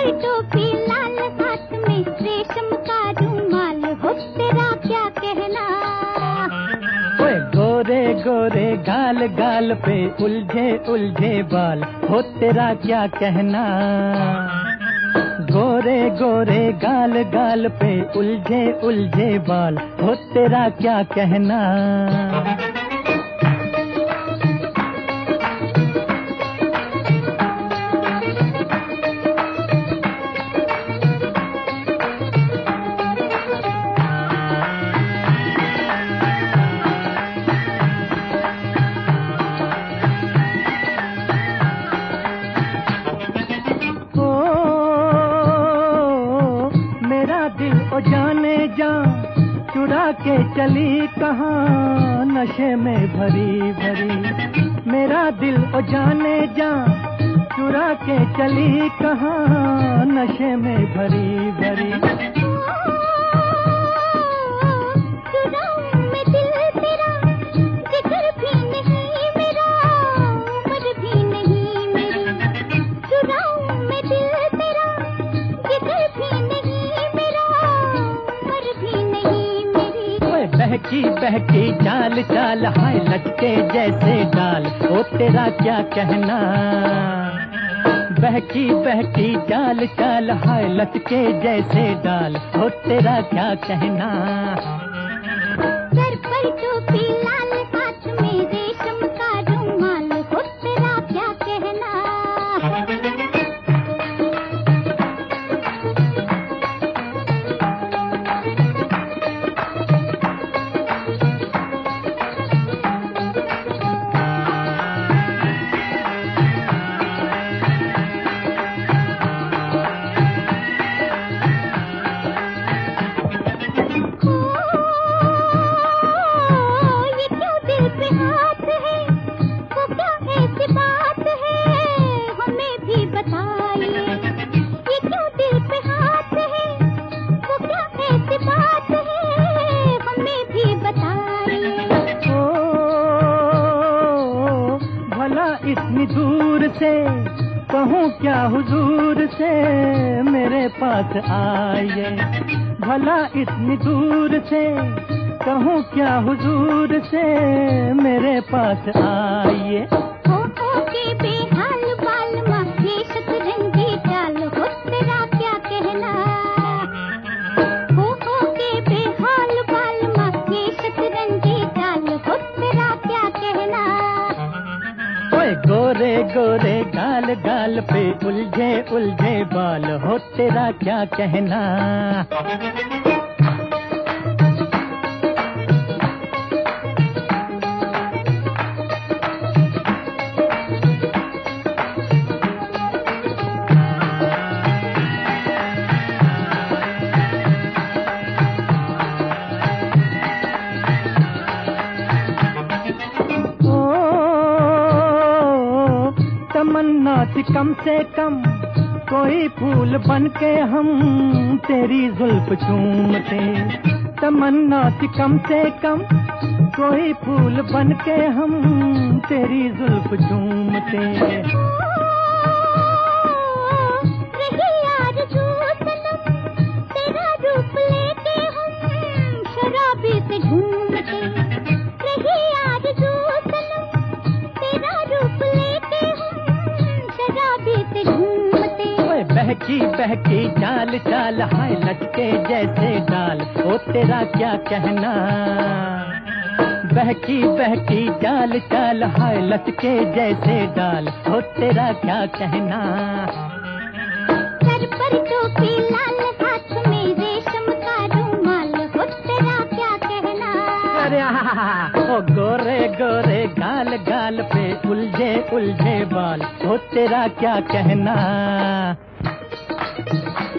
पर टोपी लाल हाथ में रेशम का रूमाल हो तेरा क्या कहना? ओए गोरे गोरे गाल गाल पे उलझे उलझे बाल, हो तेरा क्या कहना? गोरे गोरे गाल गाल पे उलझे उलझे बाल, हो तेरा क्या कहना? जा चुरा के चली कहाँ? नशे में भरी भरी। मेरा दिल ओ जाने जा चुरा के चली कहाँ? नशे में भरी भरी। बहकी बहकी, चाल चाल, हाय लटके जैसे डाल। ओ तेरा क्या कहना? बहकी बहकी, चाल चाल, हाय लटके जैसे डाल। ओ तेरा क्या कहना? सर पर टोपी लाल कहूँ क्या हुजूर से मेरे पास आइए भला इतनी दूर से कहूँ क्या हुजूर से मेरे पास आइए गोरे गाल गाल पे उलझे उलझे बाल हो तेरा क्या कहना? तमन्ना थी कम से कम। कोई फूल बन के हम तेरी जुल्फ चूमते तमन्ना थी कम से कम। कोई फूल बन के हम तेरी जुल्फ चूमते बहकी बहकी चाल चाल हाय लटके जैसे डाल। ओ तेरा क्या कहना? बहकी बहकी चाल चाल हाय लटके जैसे डाल। ओ तेरा क्या कहना? सर पर टोपी लाल हाथ में रेशम का रुमाल हो तेरा क्या कहना? अरे ओ गोरे गोरे गाल गाल पे उलझे उलझे बाल। ओ तेरा क्या कहना? Thank you.